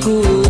Cool.